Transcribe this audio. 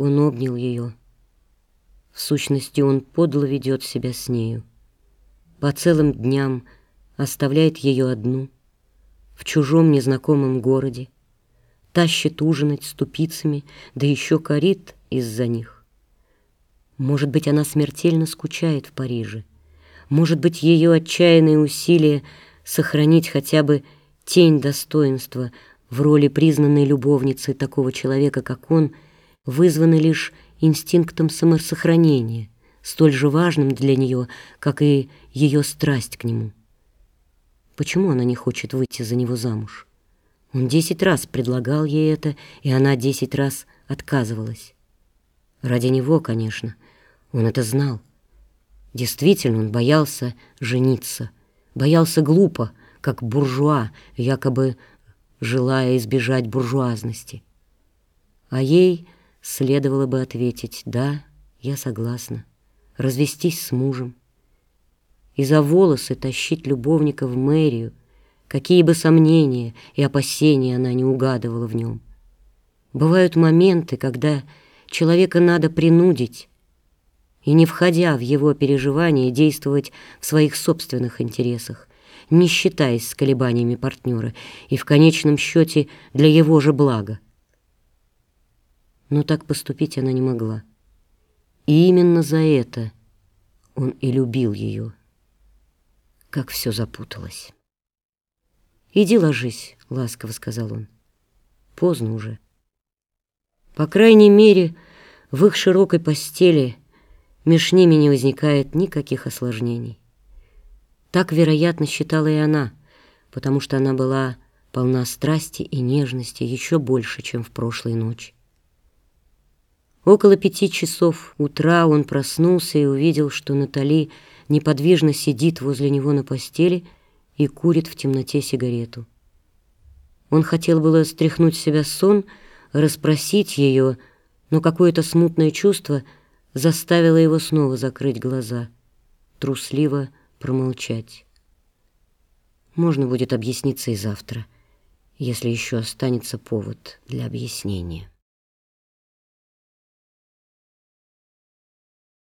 Он обнял ее. В сущности, он подло ведет себя с нею. По целым дням оставляет ее одну, в чужом незнакомом городе, тащит ужинать ступицами, да еще корит из-за них. Может быть, она смертельно скучает в Париже. Может быть, ее отчаянные усилия сохранить хотя бы тень достоинства в роли признанной любовницы такого человека, как он, вызваны лишь инстинктом самосохранения, столь же важным для нее, как и ее страсть к нему. Почему она не хочет выйти за него замуж? Он десять раз предлагал ей это, и она десять раз отказывалась. Ради него, конечно, он это знал. Действительно, он боялся жениться, боялся глупо, как буржуа, якобы желая избежать буржуазности. А ей следовало бы ответить «Да, я согласна, развестись с мужем» и за волосы тащить любовника в мэрию, какие бы сомнения и опасения она не угадывала в нем. Бывают моменты, когда человека надо принудить, и, не входя в его переживания, действовать в своих собственных интересах, не считаясь с колебаниями партнера, и в конечном счете для его же блага. Но так поступить она не могла. И именно за это он и любил ее. Как все запуталось. «Иди ложись», — ласково сказал он. «Поздно уже». По крайней мере, в их широкой постели меж ними не возникает никаких осложнений. Так, вероятно, считала и она, потому что она была полна страсти и нежности еще больше, чем в прошлой ночь. Около пяти часов утра он проснулся и увидел, что Натали неподвижно сидит возле него на постели и курит в темноте сигарету. Он хотел было стряхнуть с себя сон, расспросить ее, но какое-то смутное чувство заставило его снова закрыть глаза, трусливо промолчать. Можно будет объясниться и завтра, если еще останется повод для объяснения.